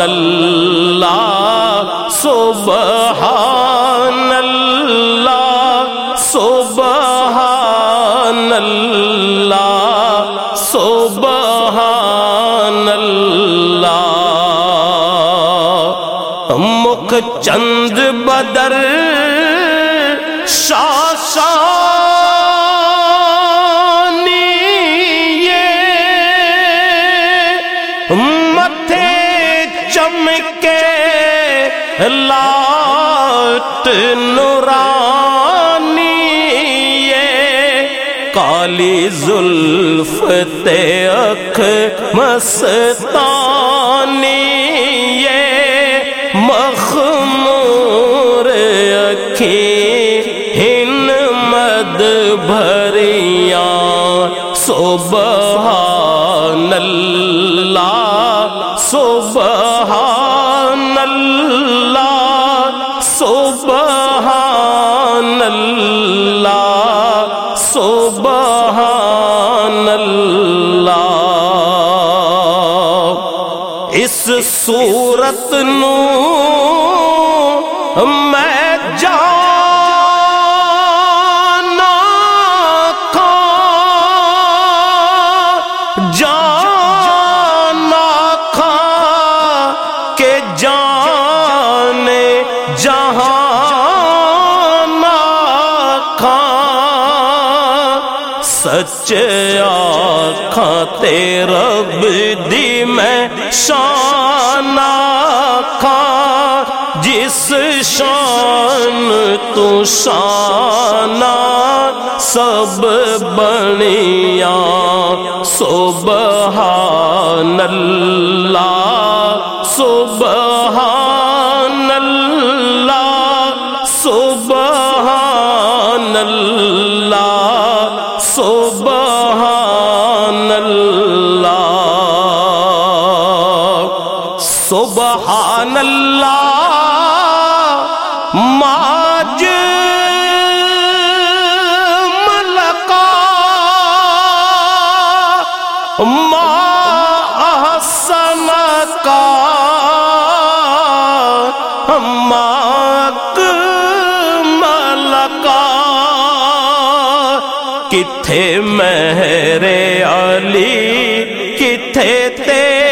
اللہ سبحان اللہ سبحان اللہ سبحان اللہ۔ مکھ چند بدر متھے چمکے لات نورانی کالی زلف تے اکھ مستانی مخمور اکھی ہن مد بھریاں سبحان اللہ، سبحان سبحان اللہ سبحان اللہ۔ اس صورت نو میں سچ آکھاں رب دی میں شان آکھاں جس شان تو شان سب بنیاں سبحان اللہ، سبحان سبحان اللہ ماج ملکا ما کا ماک ملکا کتھے مہرے علی کتھے تیری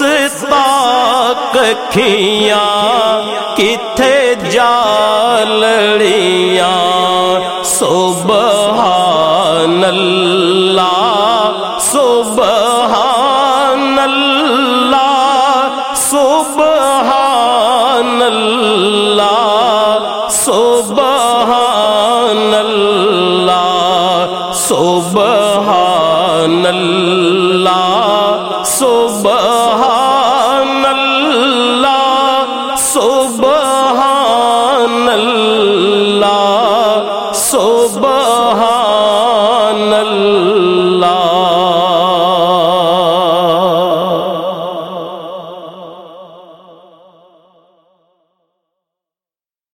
گستاک کھیاں کتھے جالڑیاں سبحان اللہ سبحان اللہ سبحان اللہ سبحان اللہ سبحان اللہ۔